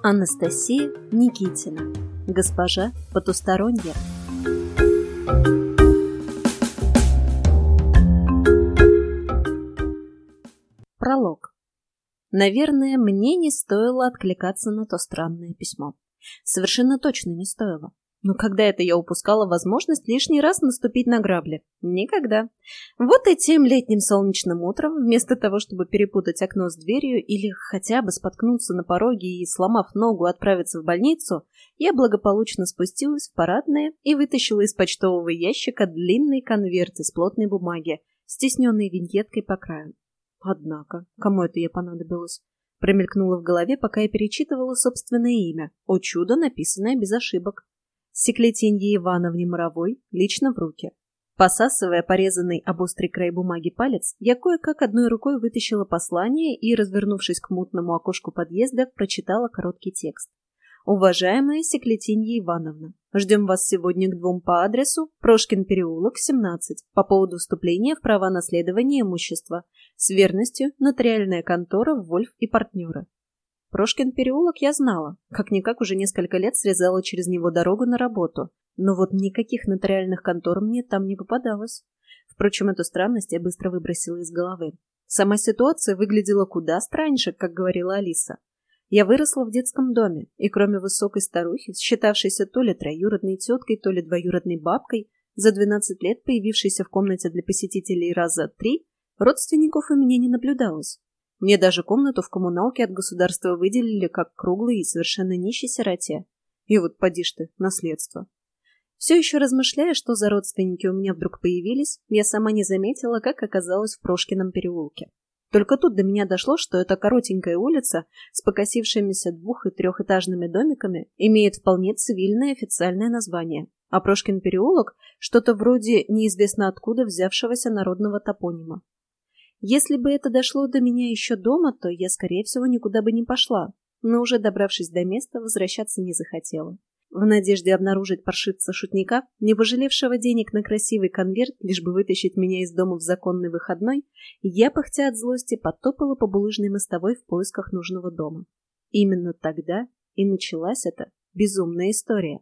Анастасия Никитина. Госпожа потусторонняя. Пролог. Наверное, мне не стоило откликаться на то странное письмо. Совершенно точно не стоило. Но когда это я упускала возможность лишний раз наступить на грабли? Никогда. Вот и тем летним солнечным утром, вместо того, чтобы перепутать окно с дверью или хотя бы споткнуться на пороге и, сломав ногу, отправиться в больницу, я благополучно спустилась в парадное и вытащила из почтового ящика длинный конверт из плотной бумаги, стесненный виньеткой по краю. Однако, кому это я понадобилась? Промелькнуло в голове, пока я перечитывала собственное имя. О чудо, написанное без ошибок. Секлетинье Ивановне Моровой лично в руки. Посасывая порезанный об острый край бумаги палец, я кое-как одной рукой вытащила послание и, развернувшись к мутному окошку подъезда, прочитала короткий текст. Уважаемая Секлетинья Ивановна, ждем вас сегодня к двум по адресу Прошкин переулок, 17, по поводу вступления в права наследования имущества. С верностью нотариальная контора Вольф и партнеры. Прошкин переулок я знала, как-никак уже несколько лет срезала через него дорогу на работу, но вот никаких нотариальных контор мне там не попадалось. Впрочем, эту странность я быстро выбросила из головы. Сама ситуация выглядела куда страньше, как говорила Алиса. Я выросла в детском доме, и кроме высокой старухи, считавшейся то ли троюродной теткой, то ли двоюродной бабкой, за 12 лет появившейся в комнате для посетителей раза три, родственников у меня не наблюдалось. Мне даже комнату в коммуналке от государства выделили как круглый и совершенно нищий сироте. И вот поди ж ты, наследство. Все еще размышляя, что за родственники у меня вдруг появились, я сама не заметила, как оказалась в Прошкином переулке. Только тут до меня дошло, что эта коротенькая улица с покосившимися двух- и трехэтажными домиками имеет вполне цивильное официальное название, а Прошкин переулок – что-то вроде неизвестно откуда взявшегося народного топонима. Если бы это дошло до меня еще дома, то я, скорее всего, никуда бы не пошла, но уже добравшись до места, возвращаться не захотела. В надежде обнаружить паршивца-шутника, не пожалевшего денег на красивый конверт, лишь бы вытащить меня из дома в законный выходной, я, пыхтя от злости, потопала по булыжной мостовой в поисках нужного дома. Именно тогда и началась эта безумная история.